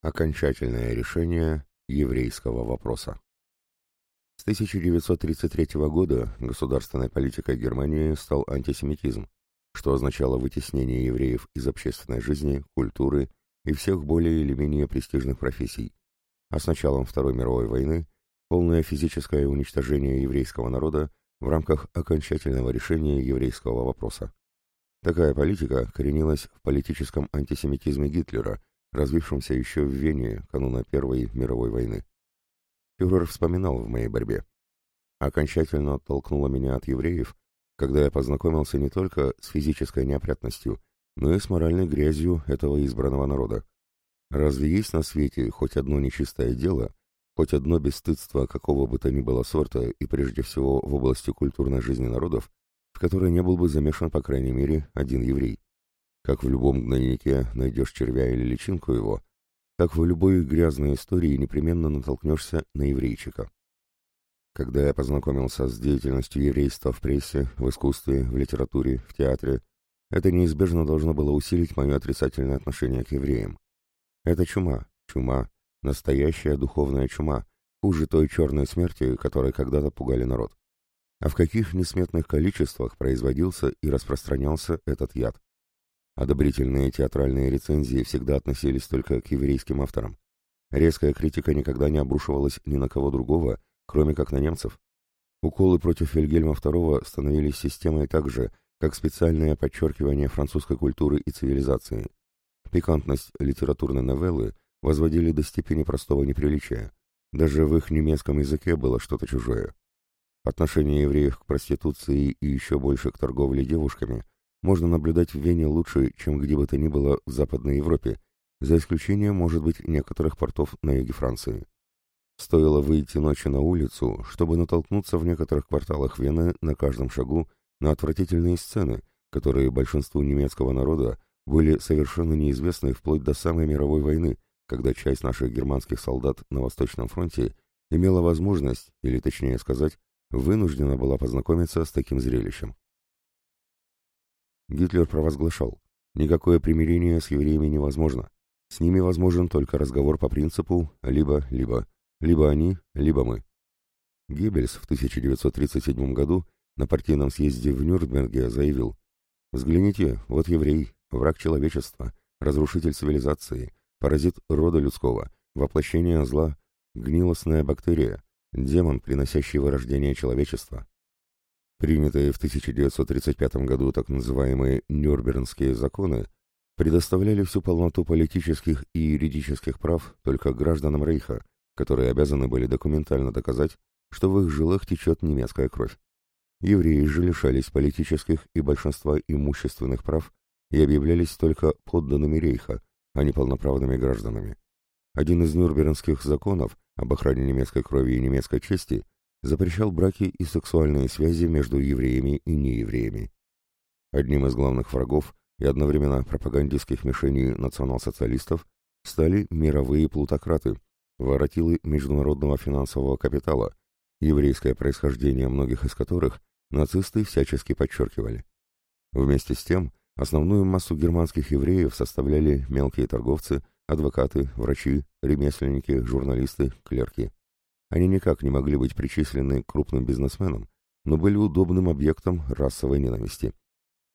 Окончательное решение еврейского вопроса. С 1933 года государственной политикой Германии стал антисемитизм, что означало вытеснение евреев из общественной жизни, культуры и всех более или менее престижных профессий, а с началом Второй мировой войны полное физическое уничтожение еврейского народа в рамках окончательного решения еврейского вопроса. Такая политика коренилась в политическом антисемитизме Гитлера – развившемся еще в Вене кануна Первой мировой войны. Фюрер вспоминал в моей борьбе. Окончательно оттолкнуло меня от евреев, когда я познакомился не только с физической неопрятностью, но и с моральной грязью этого избранного народа. Разве есть на свете хоть одно нечистое дело, хоть одно бесстыдство какого бы то ни было сорта и прежде всего в области культурной жизни народов, в которой не был бы замешан, по крайней мере, один еврей? Как в любом гнойнике найдешь червя или личинку его, так в любой грязной истории непременно натолкнешься на еврейчика. Когда я познакомился с деятельностью еврейства в прессе, в искусстве, в литературе, в театре, это неизбежно должно было усилить мое отрицательное отношение к евреям. Это чума, чума, настоящая духовная чума, хуже той черной смерти, которой когда-то пугали народ. А в каких несметных количествах производился и распространялся этот яд? Одобрительные театральные рецензии всегда относились только к еврейским авторам. Резкая критика никогда не обрушивалась ни на кого другого, кроме как на немцев. Уколы против Вильгельма II становились системой так же, как специальное подчеркивание французской культуры и цивилизации. Пикантность литературной новеллы возводили до степени простого неприличия. Даже в их немецком языке было что-то чужое. Отношение евреев к проституции и еще больше к торговле девушками – можно наблюдать в Вене лучше, чем где бы то ни было в Западной Европе, за исключением, может быть, некоторых портов на юге Франции. Стоило выйти ночью на улицу, чтобы натолкнуться в некоторых кварталах Вены на каждом шагу на отвратительные сцены, которые большинству немецкого народа были совершенно неизвестны вплоть до самой мировой войны, когда часть наших германских солдат на Восточном фронте имела возможность, или точнее сказать, вынуждена была познакомиться с таким зрелищем. Гитлер провозглашал, никакое примирение с евреями невозможно. С ними возможен только разговор по принципу «либо-либо». Либо они, либо мы. Геббельс в 1937 году на партийном съезде в Нюрнберге заявил «Взгляните, вот еврей, враг человечества, разрушитель цивилизации, паразит рода людского, воплощение зла, гнилостная бактерия, демон, приносящий вырождение человечества. Принятые в 1935 году так называемые Нюрнбергские законы предоставляли всю полноту политических и юридических прав только гражданам Рейха, которые обязаны были документально доказать, что в их жилах течет немецкая кровь. Евреи же лишались политических и большинства имущественных прав и объявлялись только подданными Рейха, а не полноправными гражданами. Один из Нюрнбергских законов об охране немецкой крови и немецкой чести – запрещал браки и сексуальные связи между евреями и неевреями. Одним из главных врагов и одновременно пропагандистских мишеней национал-социалистов стали мировые плутократы, воротилы международного финансового капитала, еврейское происхождение многих из которых нацисты всячески подчеркивали. Вместе с тем, основную массу германских евреев составляли мелкие торговцы, адвокаты, врачи, ремесленники, журналисты, клерки. Они никак не могли быть причислены к крупным бизнесменам, но были удобным объектом расовой ненависти.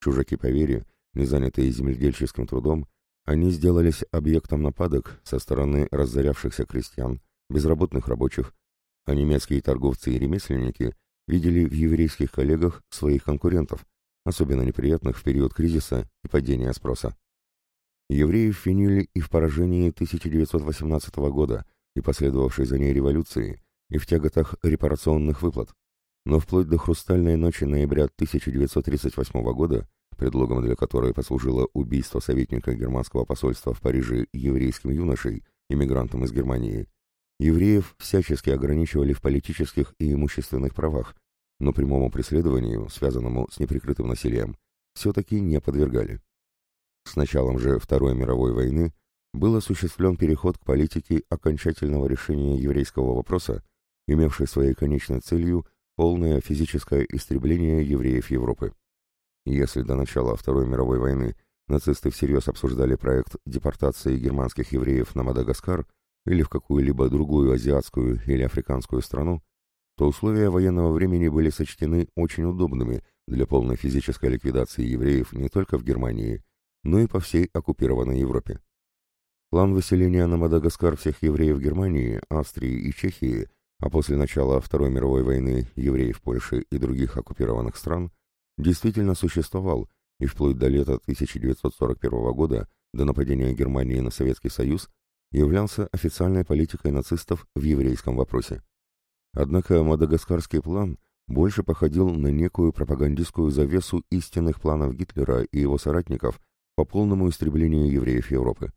Чужаки по вере, не занятые земледельческим трудом, они сделались объектом нападок со стороны разорявшихся крестьян, безработных рабочих, а немецкие торговцы и ремесленники видели в еврейских коллегах своих конкурентов, особенно неприятных в период кризиса и падения спроса. Евреев винили и в поражении 1918 года и последовавшей за ней революции, и в тяготах репарационных выплат. Но вплоть до хрустальной ночи ноября 1938 года, предлогом для которой послужило убийство советника германского посольства в Париже еврейским юношей, иммигрантом из Германии, евреев всячески ограничивали в политических и имущественных правах, но прямому преследованию, связанному с неприкрытым насилием, все-таки не подвергали. С началом же Второй мировой войны был осуществлен переход к политике окончательного решения еврейского вопроса, имевшей своей конечной целью полное физическое истребление евреев Европы. Если до начала Второй мировой войны нацисты всерьез обсуждали проект депортации германских евреев на Мадагаскар или в какую-либо другую азиатскую или африканскую страну, то условия военного времени были сочтены очень удобными для полной физической ликвидации евреев не только в Германии, но и по всей оккупированной Европе. План выселения на Мадагаскар всех евреев Германии, Австрии и Чехии, а после начала Второй мировой войны евреев Польши и других оккупированных стран, действительно существовал и вплоть до лета 1941 года, до нападения Германии на Советский Союз, являлся официальной политикой нацистов в еврейском вопросе. Однако мадагаскарский план больше походил на некую пропагандистскую завесу истинных планов Гитлера и его соратников по полному истреблению евреев Европы.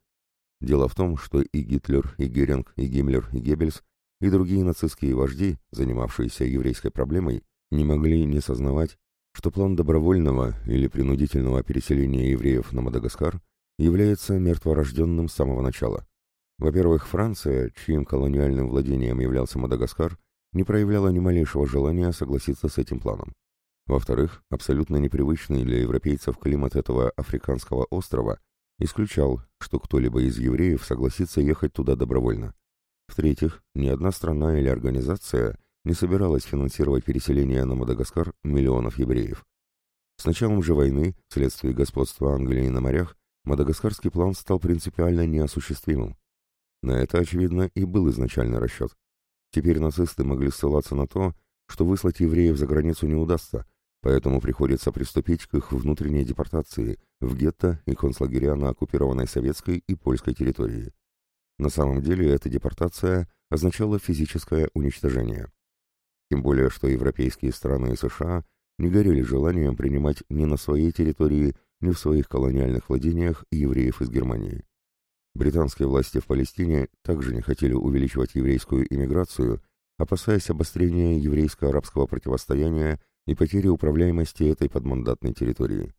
Дело в том, что и Гитлер, и Геринг, и Гиммлер, и Геббельс, и другие нацистские вожди, занимавшиеся еврейской проблемой, не могли не сознавать, что план добровольного или принудительного переселения евреев на Мадагаскар является мертворожденным с самого начала. Во-первых, Франция, чьим колониальным владением являлся Мадагаскар, не проявляла ни малейшего желания согласиться с этим планом. Во-вторых, абсолютно непривычный для европейцев климат этого африканского острова исключал, что кто-либо из евреев согласится ехать туда добровольно. В-третьих, ни одна страна или организация не собиралась финансировать переселение на Мадагаскар миллионов евреев. С началом же войны, вследствие господства Англии на морях, мадагаскарский план стал принципиально неосуществимым. На это, очевидно, и был изначальный расчет. Теперь нацисты могли ссылаться на то, что выслать евреев за границу не удастся, поэтому приходится приступить к их внутренней депортации в гетто и концлагеря на оккупированной советской и польской территории. На самом деле эта депортация означала физическое уничтожение. Тем более, что европейские страны и США не горели желанием принимать ни на своей территории, ни в своих колониальных владениях евреев из Германии. Британские власти в Палестине также не хотели увеличивать еврейскую иммиграцию, опасаясь обострения еврейско-арабского противостояния и потери управляемости этой подмандатной территории.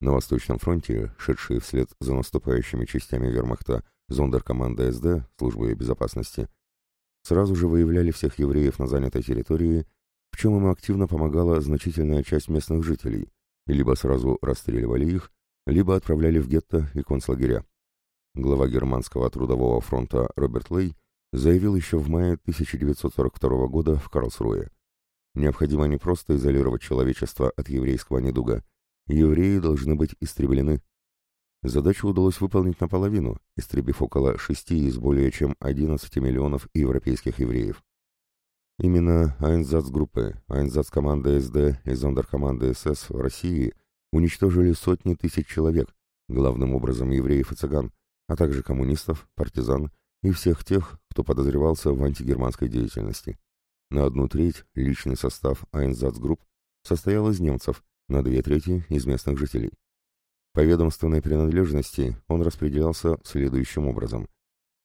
На Восточном фронте, шедшие вслед за наступающими частями вермахта зондеркоманда СД, службы безопасности, сразу же выявляли всех евреев на занятой территории, в чем им активно помогала значительная часть местных жителей, и либо сразу расстреливали их, либо отправляли в гетто и концлагеря глава Германского трудового фронта Роберт Лей заявил еще в мае 1942 года в Карлсруе. Необходимо не просто изолировать человечество от еврейского недуга, евреи должны быть истреблены. Задачу удалось выполнить наполовину, истребив около 6 из более чем 11 миллионов европейских евреев. Именно Айнзацгруппы, Айнзацкоманда СД и Зондеркоманда СС в России уничтожили сотни тысяч человек, главным образом евреев и цыган, а также коммунистов, партизан и всех тех, кто подозревался в антигерманской деятельности. На одну треть личный состав Айнзацгрупп состоял из немцев, на две трети из местных жителей. По ведомственной принадлежности он распределялся следующим образом.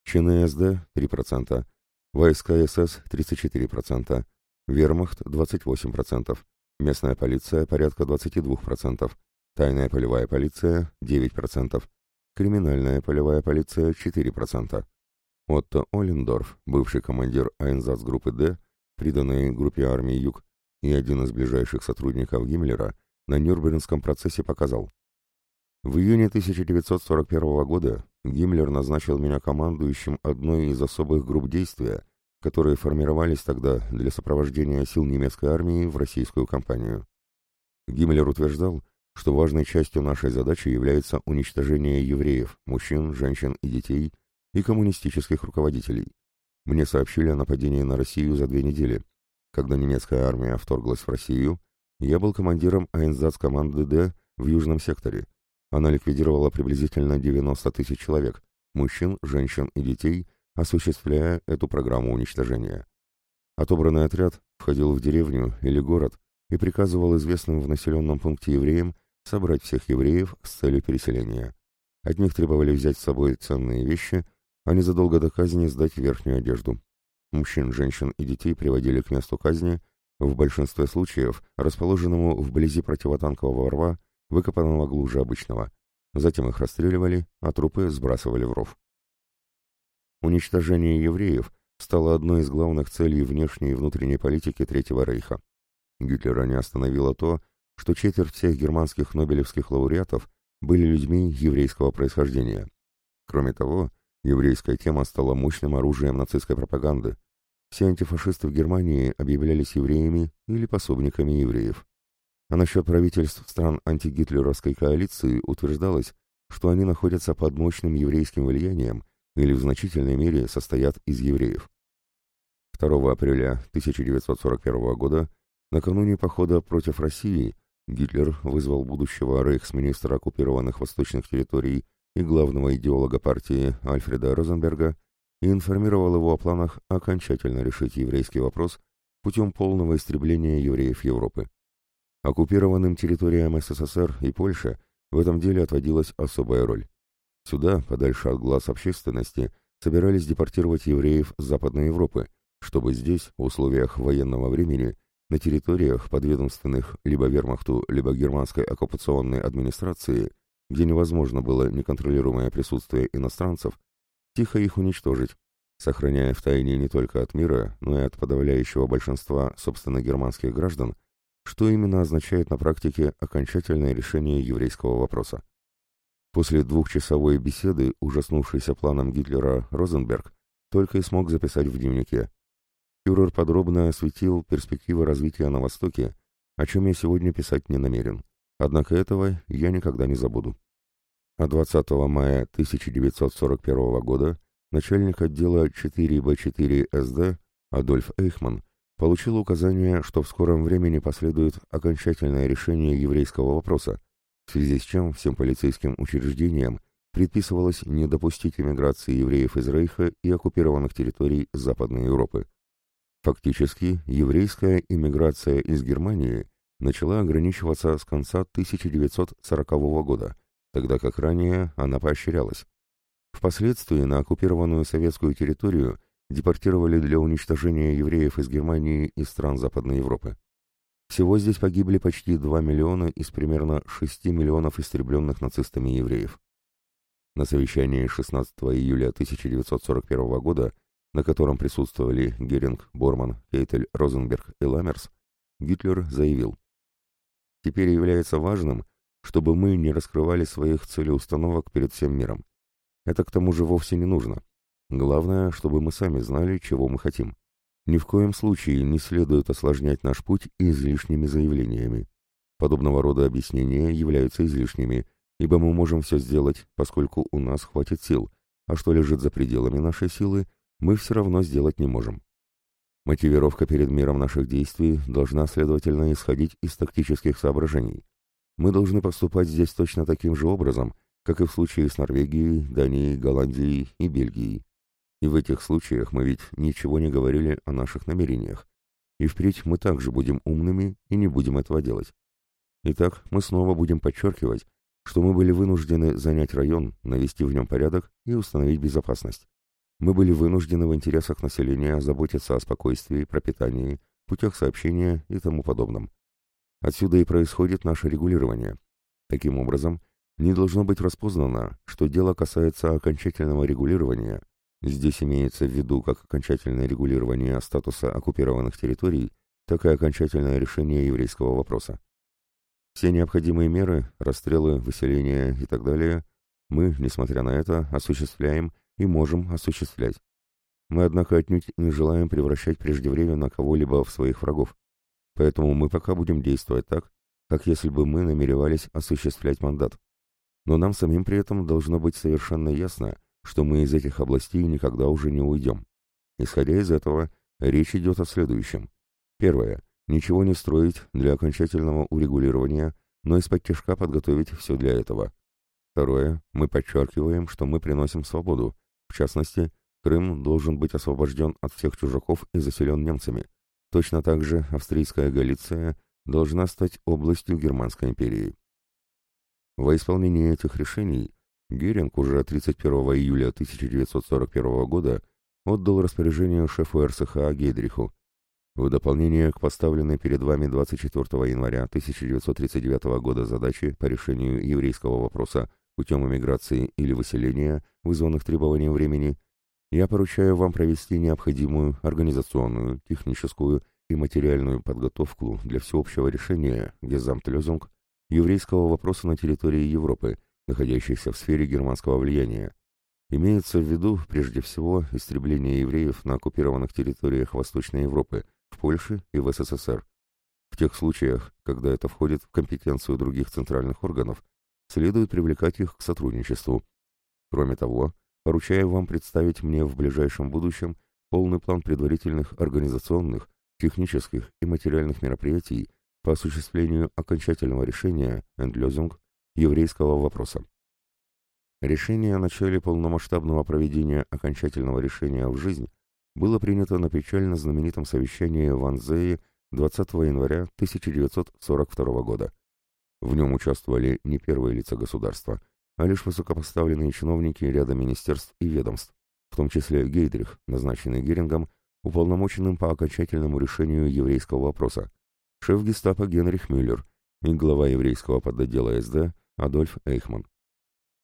Чины СД – 3%, войска СС – 34%, вермахт – 28%, местная полиция – порядка 22%, тайная полевая полиция – 9%, Криминальная полевая полиция 4%. Отто Оллендорф, бывший командир Айнзацгруппы «Д», приданной группе армии «Юг» и один из ближайших сотрудников Гиммлера, на Нюрнбергском процессе показал. В июне 1941 года Гиммлер назначил меня командующим одной из особых групп действия, которые формировались тогда для сопровождения сил немецкой армии в российскую кампанию. Гиммлер утверждал, что важной частью нашей задачи является уничтожение евреев, мужчин, женщин и детей и коммунистических руководителей. Мне сообщили о нападении на Россию за две недели. Когда немецкая армия вторглась в Россию, я был командиром Айнзац команды «Д» в Южном секторе. Она ликвидировала приблизительно 90 тысяч человек, мужчин, женщин и детей, осуществляя эту программу уничтожения. Отобранный отряд входил в деревню или город и приказывал известным в населенном пункте евреям собрать всех евреев с целью переселения. От них требовали взять с собой ценные вещи, а незадолго до казни сдать верхнюю одежду. Мужчин, женщин и детей приводили к месту казни, в большинстве случаев расположенному вблизи противотанкового рва, выкопанного глубже обычного. Затем их расстреливали, а трупы сбрасывали в ров. Уничтожение евреев стало одной из главных целей внешней и внутренней политики Третьего Рейха. Гитлера не остановило то, что четверть всех германских нобелевских лауреатов были людьми еврейского происхождения. Кроме того, еврейская тема стала мощным оружием нацистской пропаганды. Все антифашисты в Германии объявлялись евреями или пособниками евреев. А насчет правительств стран антигитлеровской коалиции утверждалось, что они находятся под мощным еврейским влиянием или в значительной мере состоят из евреев. 2 апреля 1941 года, накануне похода против России, Гитлер вызвал будущего рейхсминистра оккупированных восточных территорий и главного идеолога партии Альфреда Розенберга и информировал его о планах окончательно решить еврейский вопрос путем полного истребления евреев Европы. Оккупированным территориям СССР и Польши в этом деле отводилась особая роль. Сюда, подальше от глаз общественности, собирались депортировать евреев с Западной Европы, чтобы здесь, в условиях военного времени, на территориях, подведомственных либо вермахту, либо германской оккупационной администрации, где невозможно было неконтролируемое присутствие иностранцев, тихо их уничтожить, сохраняя в тайне не только от мира, но и от подавляющего большинства собственно германских граждан, что именно означает на практике окончательное решение еврейского вопроса. После двухчасовой беседы, ужаснувшийся планом Гитлера Розенберг, только и смог записать в дневнике. Фюрер подробно осветил перспективы развития на Востоке, о чем я сегодня писать не намерен. Однако этого я никогда не забуду. А 20 мая 1941 года начальник отдела 4Б4СД Адольф Эйхман получил указание, что в скором времени последует окончательное решение еврейского вопроса, в связи с чем всем полицейским учреждениям предписывалось не допустить эмиграции евреев из Рейха и оккупированных территорий Западной Европы. Фактически, еврейская иммиграция из Германии начала ограничиваться с конца 1940 года, тогда как ранее она поощрялась. Впоследствии на оккупированную советскую территорию депортировали для уничтожения евреев из Германии и стран Западной Европы. Всего здесь погибли почти 2 миллиона из примерно 6 миллионов истребленных нацистами евреев. На совещании 16 июля 1941 года, на котором присутствовали Геринг, Борман, Кейтель, Розенберг и Ламмерс, Гитлер заявил, «Теперь является важным, чтобы мы не раскрывали своих целеустановок перед всем миром. Это к тому же вовсе не нужно. Главное, чтобы мы сами знали, чего мы хотим. Ни в коем случае не следует осложнять наш путь излишними заявлениями. Подобного рода объяснения являются излишними, ибо мы можем все сделать, поскольку у нас хватит сил, а что лежит за пределами нашей силы, мы все равно сделать не можем. Мотивировка перед миром наших действий должна, следовательно, исходить из тактических соображений. Мы должны поступать здесь точно таким же образом, как и в случае с Норвегией, Данией, Голландией и Бельгией. И в этих случаях мы ведь ничего не говорили о наших намерениях. И впредь мы также будем умными и не будем этого делать. Итак, мы снова будем подчеркивать, что мы были вынуждены занять район, навести в нем порядок и установить безопасность. Мы были вынуждены в интересах населения заботиться о спокойствии, пропитании, путях сообщения и тому подобном. Отсюда и происходит наше регулирование. Таким образом, не должно быть распознано, что дело касается окончательного регулирования. Здесь имеется в виду как окончательное регулирование статуса оккупированных территорий, так и окончательное решение еврейского вопроса. Все необходимые меры, расстрелы, выселения и так далее, мы, несмотря на это, осуществляем и можем осуществлять. Мы, однако, отнюдь не желаем превращать преждевременно кого-либо в своих врагов. Поэтому мы пока будем действовать так, как если бы мы намеревались осуществлять мандат. Но нам самим при этом должно быть совершенно ясно, что мы из этих областей никогда уже не уйдем. Исходя из этого, речь идет о следующем. Первое. Ничего не строить для окончательного урегулирования, но из-под тяжка подготовить все для этого. Второе. Мы подчеркиваем, что мы приносим свободу. В частности, Крым должен быть освобожден от всех чужаков и заселен немцами. Точно так же австрийская Галиция должна стать областью Германской империи. Во исполнение этих решений Геринг уже 31 июля 1941 года отдал распоряжение шефу РСХА Гейдриху. В дополнение к поставленной перед вами 24 января 1939 года задачи по решению еврейского вопроса путем эмиграции или выселения, вызванных требованием времени, я поручаю вам провести необходимую организационную, техническую и материальную подготовку для всеобщего решения Гезамтлёзунг еврейского вопроса на территории Европы, находящихся в сфере германского влияния. Имеется в виду, прежде всего, истребление евреев на оккупированных территориях Восточной Европы, в Польше и в СССР. В тех случаях, когда это входит в компетенцию других центральных органов, следует привлекать их к сотрудничеству. Кроме того, поручаю вам представить мне в ближайшем будущем полный план предварительных организационных, технических и материальных мероприятий по осуществлению окончательного решения «Эндлёзинг» еврейского вопроса. Решение о начале полномасштабного проведения окончательного решения в жизнь было принято на печально знаменитом совещании в Анзее 20 января 1942 года. В нем участвовали не первые лица государства, а лишь высокопоставленные чиновники ряда министерств и ведомств, в том числе Гейдрих, назначенный Герингом, уполномоченным по окончательному решению еврейского вопроса, шеф гестапо Генрих Мюллер и глава еврейского подотдела СД Адольф Эйхман.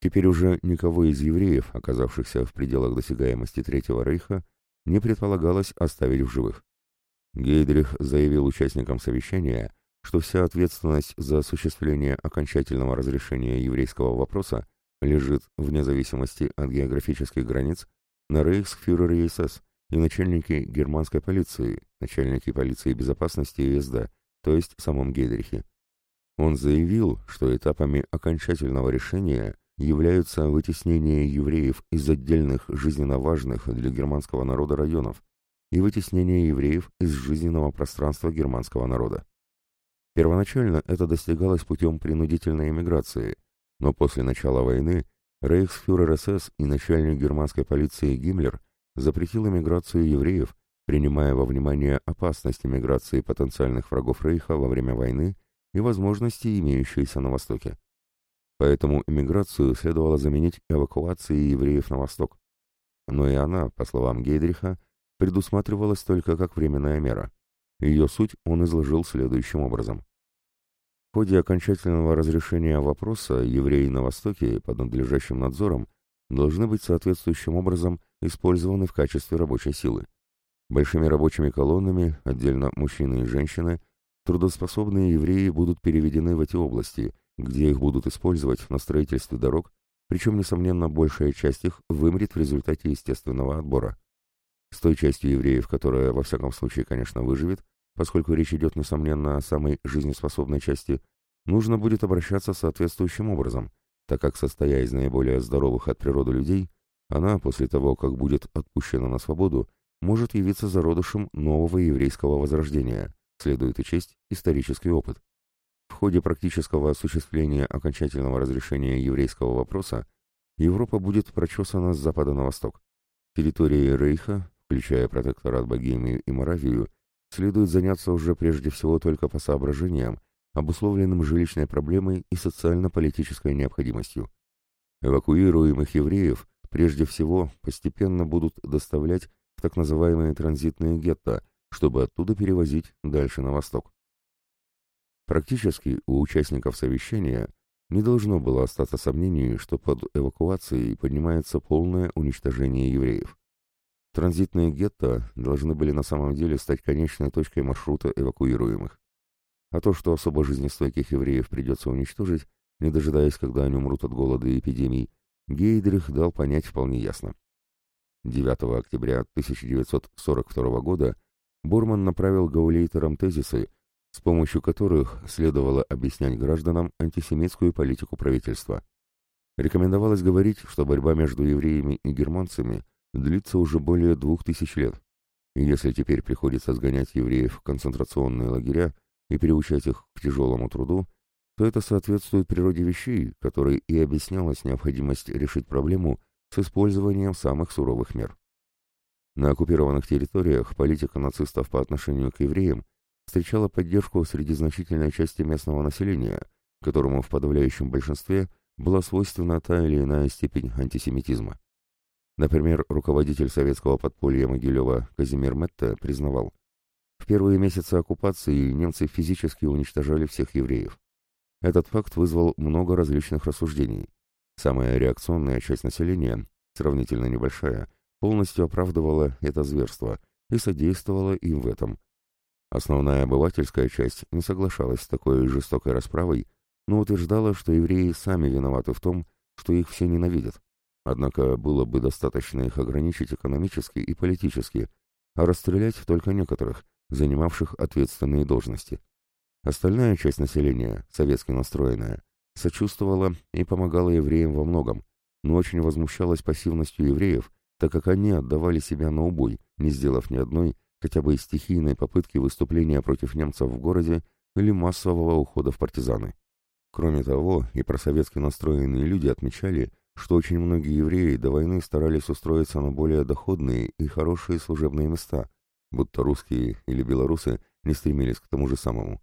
Теперь уже никого из евреев, оказавшихся в пределах досягаемости Третьего Рейха, не предполагалось оставить в живых. Гейдрих заявил участникам совещания, что вся ответственность за осуществление окончательного разрешения еврейского вопроса лежит, вне зависимости от географических границ, на рейхсфюрере СС и начальнике германской полиции, начальнике полиции безопасности СД, то есть самом Гейдрихе. Он заявил, что этапами окончательного решения являются вытеснение евреев из отдельных жизненно важных для германского народа районов, и вытеснение евреев из жизненного пространства германского народа. Первоначально это достигалось путем принудительной эмиграции, но после начала войны рейхсфюрер СС и начальник германской полиции Гиммлер запретил эмиграцию евреев, принимая во внимание опасность эмиграции потенциальных врагов Рейха во время войны и возможности, имеющиеся на Востоке. Поэтому эмиграцию следовало заменить эвакуацией евреев на Восток. Но и она, по словам Гейдриха, предусматривалась только как временная мера. Ее суть он изложил следующим образом. В ходе окончательного разрешения вопроса евреи на Востоке под надлежащим надзором должны быть соответствующим образом использованы в качестве рабочей силы. Большими рабочими колоннами, отдельно мужчины и женщины, трудоспособные евреи будут переведены в эти области, где их будут использовать на строительстве дорог, причем, несомненно, большая часть их вымрет в результате естественного отбора. С той частью евреев, которая, во всяком случае, конечно, выживет, поскольку речь идет, несомненно, о самой жизнеспособной части, нужно будет обращаться соответствующим образом, так как, состоя из наиболее здоровых от природы людей, она, после того, как будет отпущена на свободу, может явиться зародышем нового еврейского возрождения, следует учесть исторический опыт. В ходе практического осуществления окончательного разрешения еврейского вопроса Европа будет прочесана с запада на восток. Территории Рейха, включая протекторат Богемию и Моравию, следует заняться уже прежде всего только по соображениям, обусловленным жилищной проблемой и социально-политической необходимостью. Эвакуируемых евреев прежде всего постепенно будут доставлять в так называемые транзитные гетто, чтобы оттуда перевозить дальше на восток. Практически у участников совещания не должно было остаться сомнений, что под эвакуацией поднимается полное уничтожение евреев. Транзитные гетто должны были на самом деле стать конечной точкой маршрута эвакуируемых. А то, что особо жизнестойких евреев придется уничтожить, не дожидаясь, когда они умрут от голода и эпидемий, Гейдрих дал понять вполне ясно. 9 октября 1942 года Борман направил гаулейтерам тезисы, с помощью которых следовало объяснять гражданам антисемитскую политику правительства. Рекомендовалось говорить, что борьба между евреями и германцами длится уже более двух тысяч лет. И если теперь приходится сгонять евреев в концентрационные лагеря и приучать их к тяжелому труду, то это соответствует природе вещей, которой и объяснялась необходимость решить проблему с использованием самых суровых мер. На оккупированных территориях политика нацистов по отношению к евреям встречала поддержку среди значительной части местного населения, которому в подавляющем большинстве была свойственна та или иная степень антисемитизма. Например, руководитель советского подполья Могилева Казимир Метте признавал, в первые месяцы оккупации немцы физически уничтожали всех евреев. Этот факт вызвал много различных рассуждений. Самая реакционная часть населения, сравнительно небольшая, полностью оправдывала это зверство и содействовала им в этом. Основная обывательская часть не соглашалась с такой жестокой расправой, но утверждала, что евреи сами виноваты в том, что их все ненавидят. Однако было бы достаточно их ограничить экономически и политически, а расстрелять только некоторых, занимавших ответственные должности. Остальная часть населения, советски настроенная, сочувствовала и помогала евреям во многом, но очень возмущалась пассивностью евреев, так как они отдавали себя на убой, не сделав ни одной, хотя бы стихийной попытки выступления против немцев в городе или массового ухода в партизаны. Кроме того, и просоветски настроенные люди отмечали, что очень многие евреи до войны старались устроиться на более доходные и хорошие служебные места, будто русские или белорусы не стремились к тому же самому.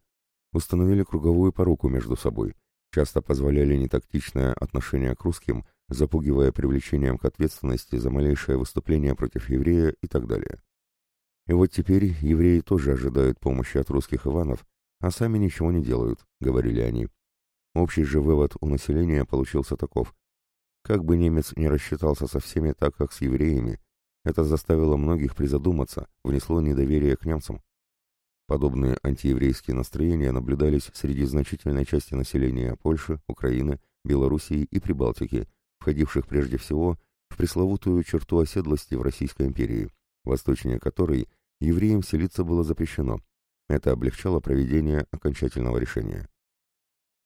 Установили круговую поруку между собой, часто позволяли нетактичное отношение к русским, запугивая привлечением к ответственности за малейшее выступление против еврея и так далее. И вот теперь евреи тоже ожидают помощи от русских Иванов, а сами ничего не делают, говорили они. Общий же вывод у населения получился таков. Как бы немец не рассчитался со всеми так, как с евреями, это заставило многих призадуматься, внесло недоверие к немцам. Подобные антиеврейские настроения наблюдались среди значительной части населения Польши, Украины, Белоруссии и Прибалтики, входивших прежде всего в пресловутую черту оседлости в Российской империи, восточнее которой евреям селиться было запрещено. Это облегчало проведение окончательного решения.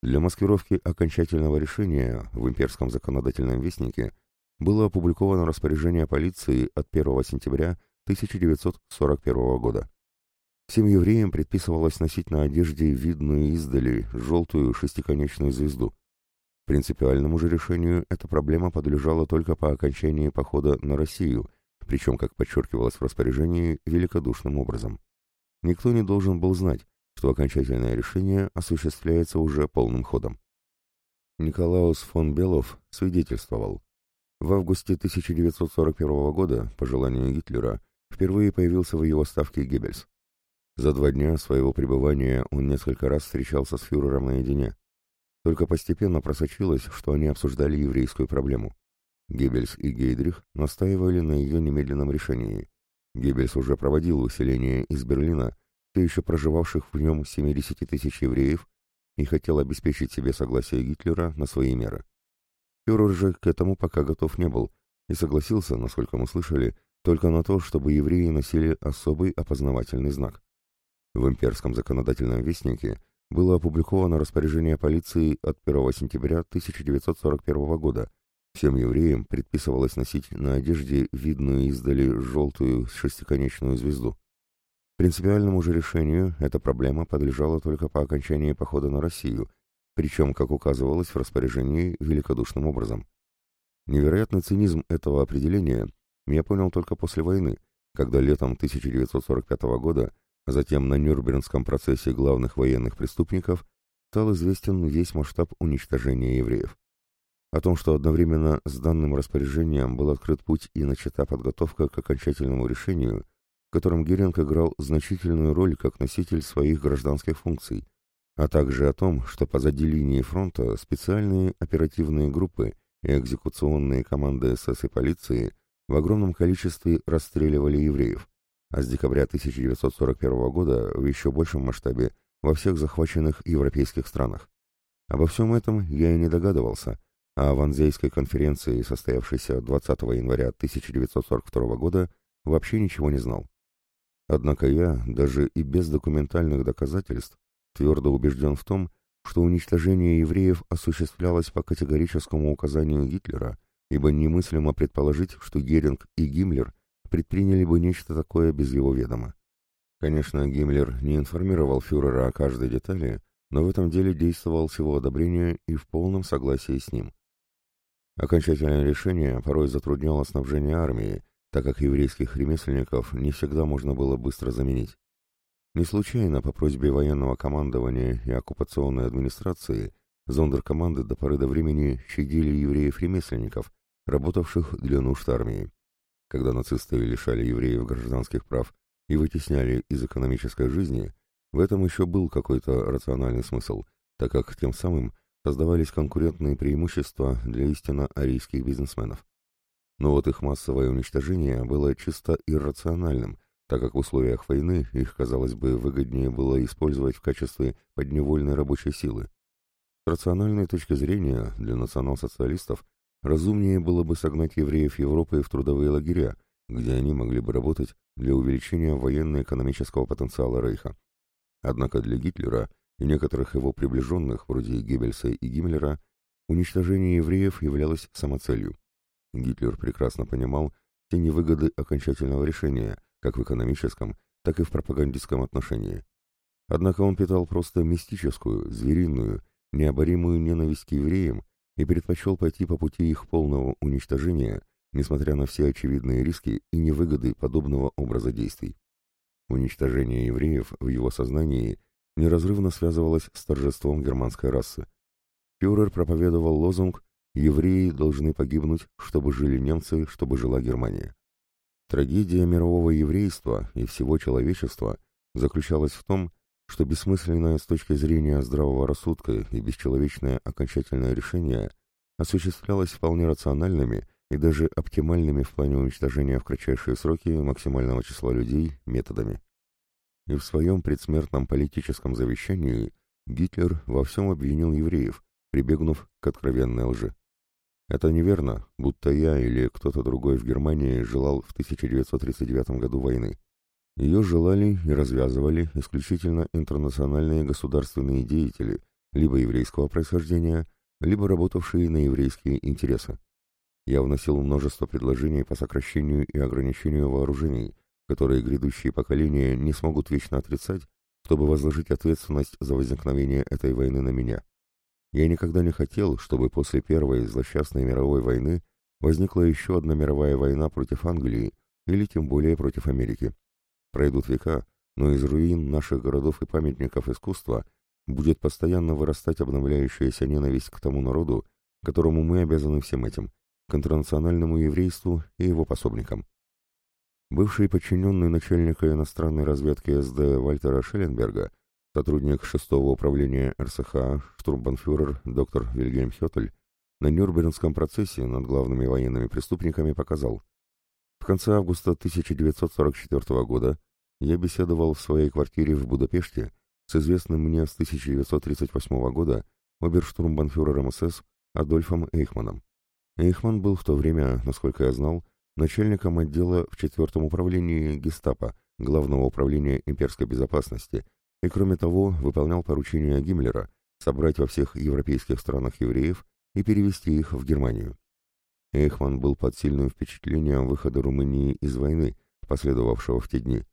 Для маскировки окончательного решения в имперском законодательном вестнике было опубликовано распоряжение полиции от 1 сентября 1941 года. Всем евреям предписывалось носить на одежде видную издали желтую шестиконечную звезду. Принципиальному же решению эта проблема подлежала только по окончании похода на Россию, причем, как подчеркивалось в распоряжении, великодушным образом. Никто не должен был знать, что окончательное решение осуществляется уже полным ходом. Николаус фон Белов свидетельствовал. В августе 1941 года, по желанию Гитлера, впервые появился в его ставке Геббельс. За два дня своего пребывания он несколько раз встречался с фюрером наедине. Только постепенно просочилось, что они обсуждали еврейскую проблему. Геббельс и Гейдрих настаивали на ее немедленном решении. Геббельс уже проводил выселение из Берлина, все еще проживавших в нем 70 тысяч евреев, и хотел обеспечить себе согласие Гитлера на свои меры. Фюрер же к этому пока готов не был и согласился, насколько мы слышали, только на то, чтобы евреи носили особый опознавательный знак. В имперском законодательном вестнике было опубликовано распоряжение полиции от 1 сентября 1941 года, Всем евреям предписывалось носить на одежде видную издали желтую шестиконечную звезду. Принципиальному же решению эта проблема подлежала только по окончании похода на Россию, причем, как указывалось в распоряжении, великодушным образом. Невероятный цинизм этого определения я понял только после войны, когда летом 1945 года, затем на Нюрнбергском процессе главных военных преступников, стал известен весь масштаб уничтожения евреев. О том, что одновременно с данным распоряжением был открыт путь и начата подготовка к окончательному решению, в котором Геринг играл значительную роль как носитель своих гражданских функций, а также о том, что позади линии фронта специальные оперативные группы и экзекуционные команды СС и полиции в огромном количестве расстреливали евреев, а с декабря 1941 года в еще большем масштабе во всех захваченных европейских странах. Обо всем этом я и не догадывался – а о Ванзейской конференции, состоявшейся 20 января 1942 года, вообще ничего не знал. Однако я, даже и без документальных доказательств, твердо убежден в том, что уничтожение евреев осуществлялось по категорическому указанию Гитлера, ибо немыслимо предположить, что Геринг и Гиммлер предприняли бы нечто такое без его ведома. Конечно, Гиммлер не информировал фюрера о каждой детали, но в этом деле действовал с его одобрения и в полном согласии с ним. Окончательное решение порой затрудняло снабжение армии, так как еврейских ремесленников не всегда можно было быстро заменить. Не случайно по просьбе военного командования и оккупационной администрации зондеркоманды до поры до времени щадили евреев-ремесленников, работавших для нужд армии. Когда нацисты лишали евреев гражданских прав и вытесняли из экономической жизни, в этом еще был какой-то рациональный смысл, так как тем самым создавались конкурентные преимущества для истинно арийских бизнесменов. Но вот их массовое уничтожение было чисто иррациональным, так как в условиях войны их, казалось бы, выгоднее было использовать в качестве подневольной рабочей силы. С рациональной точки зрения, для национал-социалистов разумнее было бы согнать евреев Европы в трудовые лагеря, где они могли бы работать для увеличения военно-экономического потенциала Рейха. Однако для Гитлера и некоторых его приближенных, вроде Геббельса и Гиммлера, уничтожение евреев являлось самоцелью. Гитлер прекрасно понимал все невыгоды окончательного решения, как в экономическом, так и в пропагандистском отношении. Однако он питал просто мистическую, звериную, необоримую ненависть к евреям и предпочел пойти по пути их полного уничтожения, несмотря на все очевидные риски и невыгоды подобного образа действий. Уничтожение евреев в его сознании неразрывно связывалось с торжеством германской расы. Фюрер проповедовал лозунг «Евреи должны погибнуть, чтобы жили немцы, чтобы жила Германия». Трагедия мирового еврейства и всего человечества заключалась в том, что бессмысленное с точки зрения здравого рассудка и бесчеловечное окончательное решение осуществлялось вполне рациональными и даже оптимальными в плане уничтожения в кратчайшие сроки максимального числа людей методами. И в своем предсмертном политическом завещании Гитлер во всем обвинил евреев, прибегнув к откровенной лжи. Это неверно, будто я или кто-то другой в Германии желал в 1939 году войны. Ее желали и развязывали исключительно интернациональные государственные деятели, либо еврейского происхождения, либо работавшие на еврейские интересы. Я вносил множество предложений по сокращению и ограничению вооружений, которые грядущие поколения не смогут вечно отрицать, чтобы возложить ответственность за возникновение этой войны на меня. Я никогда не хотел, чтобы после Первой злосчастной мировой войны возникла еще одна мировая война против Англии или тем более против Америки. Пройдут века, но из руин наших городов и памятников искусства будет постоянно вырастать обновляющаяся ненависть к тому народу, которому мы обязаны всем этим, к интернациональному еврейству и его пособникам. Бывший подчиненный начальника иностранной разведки СД Вальтера Шелленберга Сотрудник шестого управления РСХ, штурмбанфюрер доктор Вильгельм Хеттель, на Нюрнбергском процессе над главными военными преступниками показал. В конце августа 1944 года я беседовал в своей квартире в Будапеште с известным мне с 1938 года оберштурмбанфюрером СС Адольфом Эйхманом. Эйхман был в то время, насколько я знал, начальником отдела в четвертом управлении гестапо, Главного управления имперской безопасности, и, кроме того, выполнял поручение Гиммлера собрать во всех европейских странах евреев и перевести их в Германию. Эйхман был под сильным впечатлением выхода Румынии из войны, последовавшего в те дни.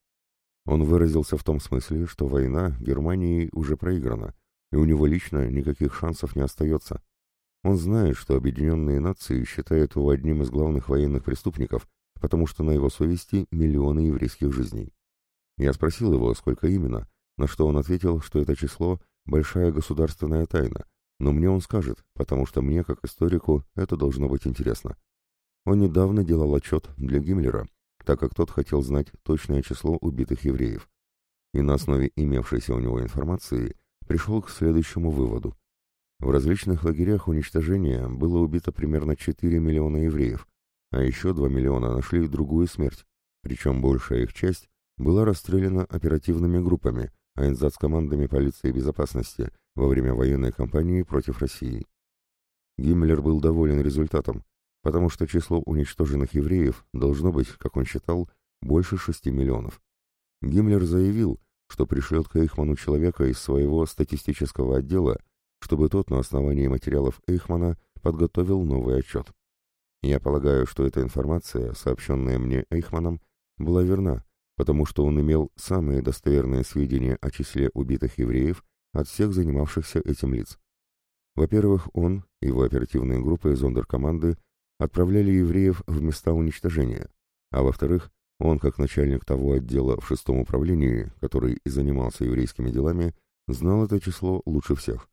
Он выразился в том смысле, что война Германии уже проиграна, и у него лично никаких шансов не остается. Он знает, что Объединенные Нации считают его одним из главных военных преступников, потому что на его совести миллионы еврейских жизней. Я спросил его, сколько именно, на что он ответил, что это число – большая государственная тайна, но мне он скажет, потому что мне, как историку, это должно быть интересно. Он недавно делал отчет для Гиммлера, так как тот хотел знать точное число убитых евреев. И на основе имевшейся у него информации пришел к следующему выводу. В различных лагерях уничтожения было убито примерно 4 миллиона евреев, а еще 2 миллиона нашли другую смерть, причем большая их часть была расстреляна оперативными группами, командами полиции безопасности во время военной кампании против России. Гиммлер был доволен результатом, потому что число уничтоженных евреев должно быть, как он считал, больше 6 миллионов. Гиммлер заявил, что пришлет к Эйхману человека из своего статистического отдела, чтобы тот на основании материалов Эйхмана подготовил новый отчет. Я полагаю, что эта информация, сообщенная мне Эйхманом, была верна, потому что он имел самые достоверные сведения о числе убитых евреев от всех занимавшихся этим лиц. Во-первых, он и его оперативные группы зондеркоманды отправляли евреев в места уничтожения, а во-вторых, он, как начальник того отдела в шестом управлении, который и занимался еврейскими делами, знал это число лучше всех.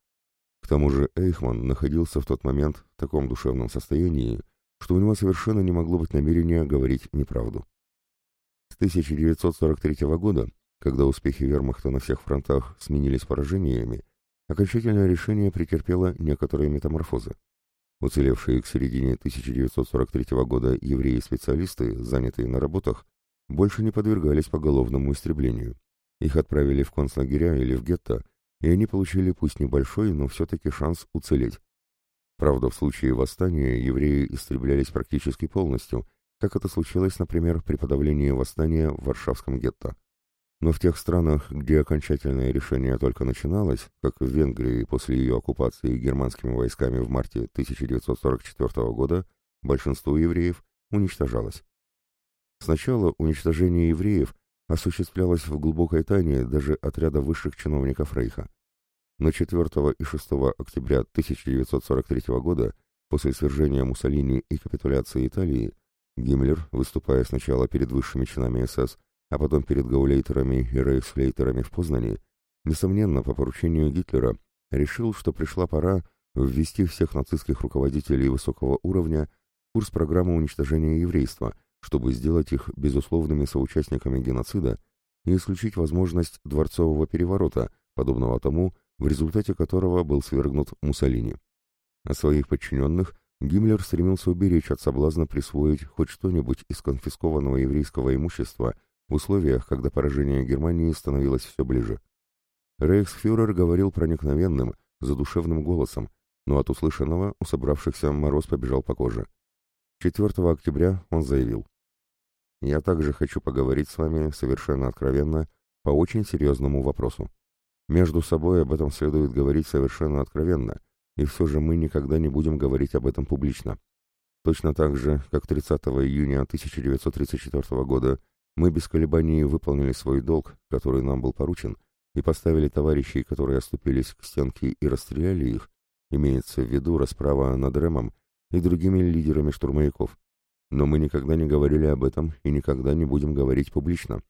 К тому же Эйхман находился в тот момент в таком душевном состоянии, что у него совершенно не могло быть намерения говорить неправду. С 1943 года, когда успехи вермахта на всех фронтах сменились поражениями, окончательное решение претерпело некоторые метаморфозы. Уцелевшие к середине 1943 года евреи-специалисты, занятые на работах, больше не подвергались поголовному истреблению. Их отправили в концлагеря или в гетто, и они получили пусть небольшой, но все-таки шанс уцелеть. Правда, в случае восстания евреи истреблялись практически полностью, как это случилось, например, при подавлении восстания в Варшавском гетто. Но в тех странах, где окончательное решение только начиналось, как в Венгрии после ее оккупации германскими войсками в марте 1944 года, большинство евреев уничтожалось. Сначала уничтожение евреев осуществлялось в глубокой тайне даже отряда высших чиновников Рейха. Но 4 и 6 октября 1943 года, после свержения Муссолини и капитуляции Италии, Гиммлер, выступая сначала перед высшими чинами СС, а потом перед гаулейтерами и рейхсфлейтерами в Познани, несомненно, по поручению Гитлера, решил, что пришла пора ввести всех нацистских руководителей высокого уровня в курс программы уничтожения еврейства, чтобы сделать их безусловными соучастниками геноцида и исключить возможность дворцового переворота, подобного тому, в результате которого был свергнут Муссолини. А своих подчиненных Гиммлер стремился уберечь от соблазна присвоить хоть что-нибудь из конфискованного еврейского имущества в условиях, когда поражение Германии становилось все ближе. Рейхсфюрер говорил проникновенным, задушевным голосом, но от услышанного у собравшихся мороз побежал по коже. 4 октября он заявил. «Я также хочу поговорить с вами совершенно откровенно по очень серьезному вопросу. Между собой об этом следует говорить совершенно откровенно, и все же мы никогда не будем говорить об этом публично. Точно так же, как 30 июня 1934 года мы без колебаний выполнили свой долг, который нам был поручен, и поставили товарищей, которые оступились к стенке и расстреляли их, имеется в виду расправа над Ремом и другими лидерами штурмовиков. Но мы никогда не говорили об этом и никогда не будем говорить публично.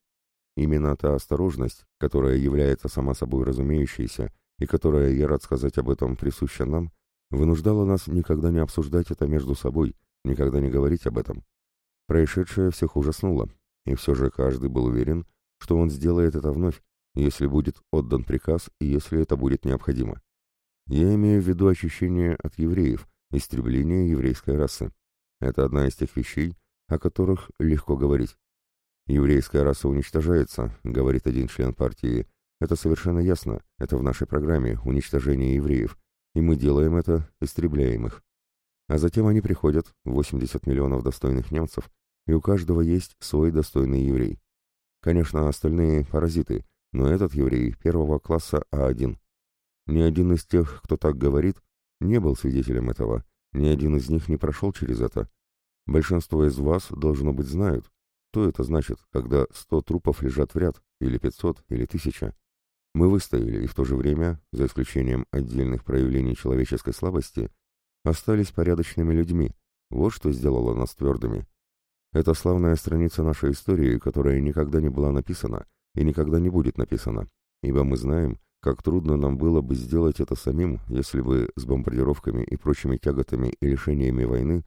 Именно та осторожность, которая является сама собой разумеющейся, и которая, я рад сказать об этом, присуща нам, вынуждала нас никогда не обсуждать это между собой, никогда не говорить об этом. Происшедшее всех ужаснуло, и все же каждый был уверен, что он сделает это вновь, если будет отдан приказ и если это будет необходимо. Я имею в виду ощущение от евреев, истребление еврейской расы. Это одна из тех вещей, о которых легко говорить. «Еврейская раса уничтожается», — говорит один член партии. «Это совершенно ясно. Это в нашей программе — уничтожение евреев. И мы делаем это, истребляем их». А затем они приходят, 80 миллионов достойных немцев, и у каждого есть свой достойный еврей. Конечно, остальные — паразиты, но этот еврей первого класса А1. Ни один из тех, кто так говорит, не был свидетелем этого, ни один из них не прошел через это. Большинство из вас, должно быть, знают, что это значит, когда сто трупов лежат в ряд, или пятьсот, или тысяча? Мы выстояли и в то же время, за исключением отдельных проявлений человеческой слабости, остались порядочными людьми. Вот что сделало нас твердыми. Это славная страница нашей истории, которая никогда не была написана и никогда не будет написана, ибо мы знаем, как трудно нам было бы сделать это самим, если бы с бомбардировками и прочими тяготами и лишениями войны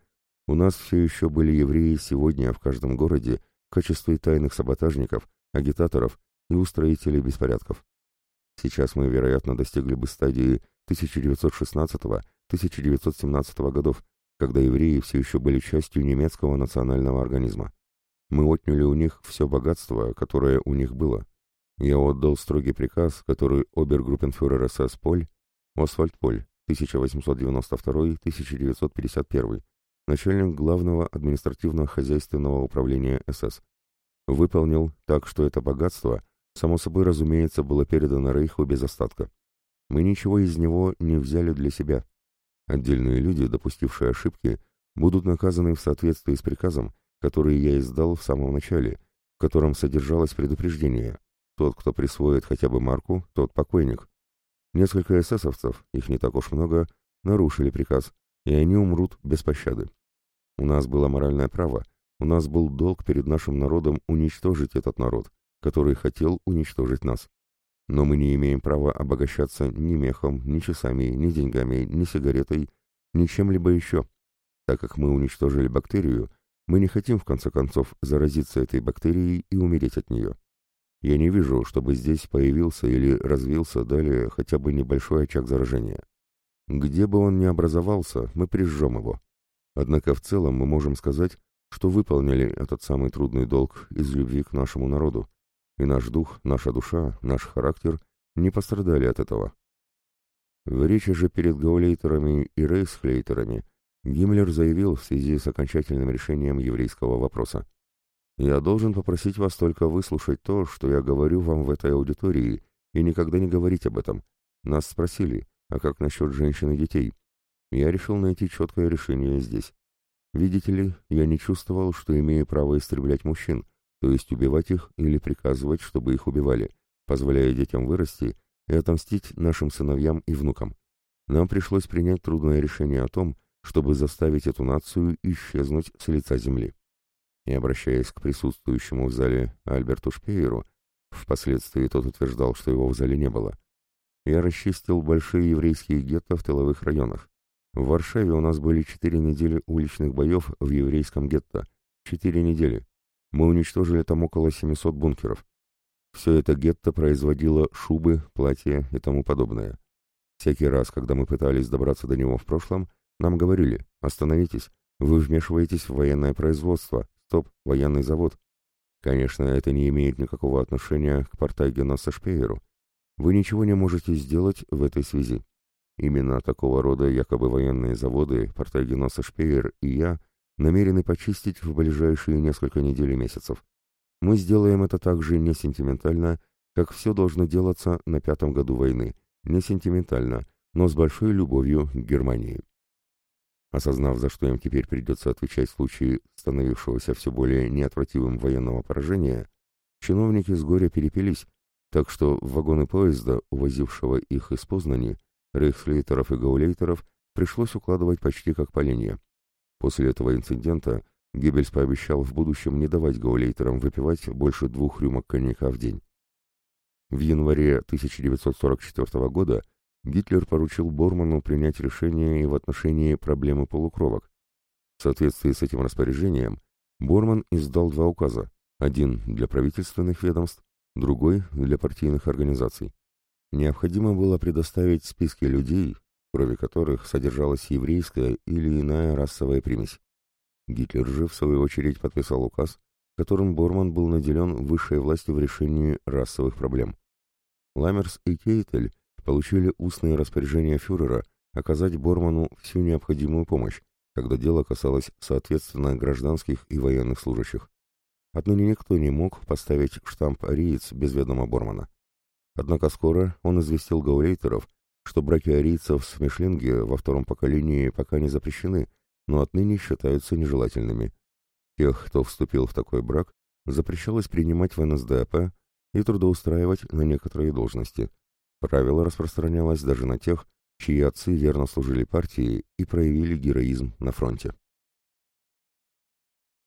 у нас все еще были евреи сегодня в каждом городе в качестве тайных саботажников, агитаторов и устроителей беспорядков. Сейчас мы, вероятно, достигли бы стадии 1916-1917 годов, когда евреи все еще были частью немецкого национального организма. Мы отняли у них все богатство, которое у них было. Я отдал строгий приказ, который обергруппенфюрер СС Поль, Освальд Поль, 1892-1951, начальник главного административно-хозяйственного управления СС. Выполнил так, что это богатство, само собой разумеется, было передано Рейху без остатка. Мы ничего из него не взяли для себя. Отдельные люди, допустившие ошибки, будут наказаны в соответствии с приказом, который я издал в самом начале, в котором содержалось предупреждение. Тот, кто присвоит хотя бы марку, тот покойник. Несколько эсэсовцев, их не так уж много, нарушили приказ, и они умрут без пощады. У нас было моральное право, у нас был долг перед нашим народом уничтожить этот народ, который хотел уничтожить нас. Но мы не имеем права обогащаться ни мехом, ни часами, ни деньгами, ни сигаретой, ни чем-либо еще. Так как мы уничтожили бактерию, мы не хотим в конце концов заразиться этой бактерией и умереть от нее. Я не вижу, чтобы здесь появился или развился далее хотя бы небольшой очаг заражения. Где бы он ни образовался, мы прижжем его. Однако в целом мы можем сказать, что выполнили этот самый трудный долг из любви к нашему народу, и наш дух, наша душа, наш характер не пострадали от этого. В речи же перед гаулейтерами и рейсхлейтерами Гиммлер заявил в связи с окончательным решением еврейского вопроса. «Я должен попросить вас только выслушать то, что я говорю вам в этой аудитории, и никогда не говорить об этом. Нас спросили, а как насчет женщин и детей? Я решил найти четкое решение здесь. Видите ли, я не чувствовал, что имею право истреблять мужчин, то есть убивать их или приказывать, чтобы их убивали, позволяя детям вырасти и отомстить нашим сыновьям и внукам. Нам пришлось принять трудное решение о том, чтобы заставить эту нацию исчезнуть с лица земли. И обращаясь к присутствующему в зале Альберту Шпееру, впоследствии тот утверждал, что его в зале не было, я расчистил большие еврейские гетто в тыловых районах. В Варшаве у нас были четыре недели уличных боев в еврейском гетто. Четыре недели. Мы уничтожили там около 700 бункеров. Все это гетто производило шубы, платья и тому подобное. Всякий раз, когда мы пытались добраться до него в прошлом, нам говорили «Остановитесь, вы вмешиваетесь в военное производство, стоп, военный завод». Конечно, это не имеет никакого отношения к Портайгенаса Шпееру. Вы ничего не можете сделать в этой связи. Именно такого рода якобы военные заводы Портайгеноса Шпеер и я намерены почистить в ближайшие несколько недель и месяцев. Мы сделаем это также не сентиментально, как все должно делаться на пятом году войны, не сентиментально, но с большой любовью к Германии. Осознав, за что им теперь придется отвечать в случае становившегося все более неотвратимым военного поражения, чиновники с горя перепились, так что в вагоны поезда, увозившего их из Познани, рейхслейтеров и гаулейтеров пришлось укладывать почти как поленья. После этого инцидента Геббельс пообещал в будущем не давать гаулейтерам выпивать больше двух рюмок коньяка в день. В январе 1944 года Гитлер поручил Борману принять решение и в отношении проблемы полукровок. В соответствии с этим распоряжением Борман издал два указа, один для правительственных ведомств, другой для партийных организаций. Необходимо было предоставить списки людей, крови которых содержалась еврейская или иная расовая примесь. Гитлер же, в свою очередь, подписал указ, которым Борман был наделен высшей властью в решении расовых проблем. Ламмерс и Кейтель получили устные распоряжения фюрера оказать Борману всю необходимую помощь, когда дело касалось соответственно гражданских и военных служащих. Отныне никто не мог поставить штамп «Ариец» без ведома Бормана. Однако скоро он известил гаулейтеров, что браки арийцев с Мишлинге во втором поколении пока не запрещены, но отныне считаются нежелательными. Тех, кто вступил в такой брак, запрещалось принимать в НСДАП и трудоустраивать на некоторые должности – Правило распространялось даже на тех, чьи отцы верно служили партии и проявили героизм на фронте.